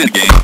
the game.